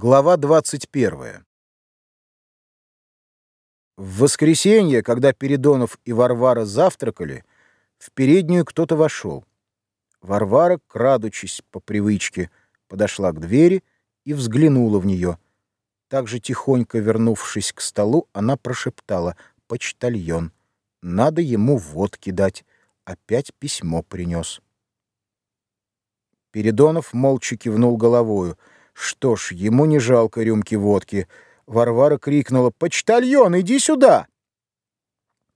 Глава 21. В воскресенье, когда Передонов и Варвара завтракали, в переднюю кто-то вошел. Варвара, крадучись по привычке, подошла к двери и взглянула в нее. Так же тихонько вернувшись к столу, она прошептала «Почтальон, надо ему водки дать, опять письмо принес». Передонов молча кивнул головою — что ж, ему не жалко рюмки водки. Варвара крикнула «Почтальон, иди сюда!»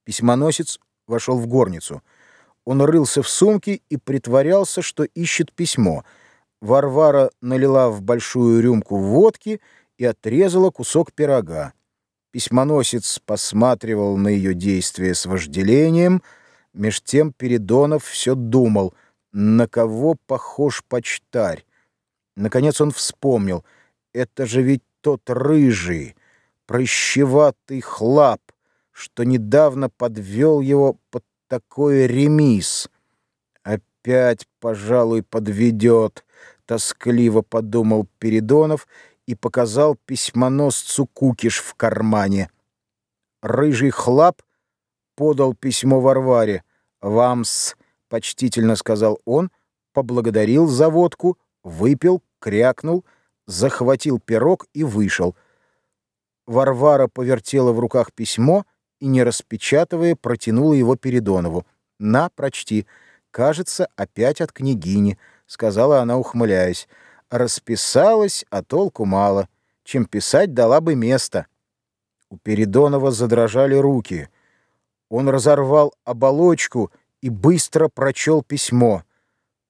Письмоносец вошел в горницу. Он рылся в сумке и притворялся, что ищет письмо. Варвара налила в большую рюмку водки и отрезала кусок пирога. Письмоносец посматривал на ее действия с вожделением. Меж тем Передонов все думал, на кого похож почтарь. Наконец он вспомнил. Это же ведь тот рыжий, прыщеватый хлап, что недавно подвел его под такой ремис. Опять, пожалуй, подведет, тоскливо подумал Передонов и показал письмоносцу кукиш в кармане. Рыжий хлап подал письмо Варваре. «Вам-с», — почтительно сказал он, поблагодарил за водку, выпил, крякнул, захватил пирог и вышел. Варвара повертела в руках письмо и, не распечатывая, протянула его Передонову. «На, прочти. Кажется, опять от княгини», — сказала она, ухмыляясь. «Расписалась, а толку мало. Чем писать, дала бы место». У Передонова задрожали руки. Он разорвал оболочку и быстро прочел письмо.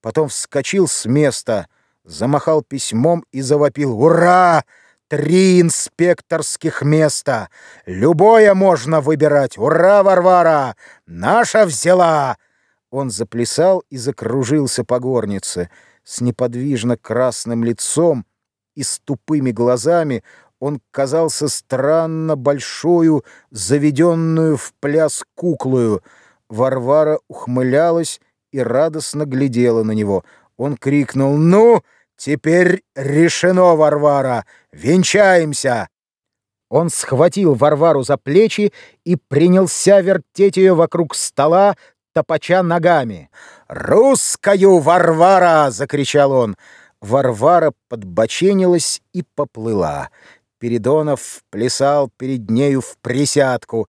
Потом вскочил с места — замахал письмом и завопил «Ура! Три инспекторских места! Любое можно выбирать! Ура, Варвара! Наша взяла!» Он заплясал и закружился по горнице. С неподвижно красным лицом и с тупыми глазами он казался странно большую, заведенную в пляс куклою. Варвара ухмылялась и радостно глядела на него — он крикнул «Ну, теперь решено, Варвара! Венчаемся!» Он схватил Варвару за плечи и принялся вертеть ее вокруг стола, топача ногами. «Русскую, Варвара!» — закричал он. Варвара подбоченилась и поплыла. Передонов плясал перед нею в присядку.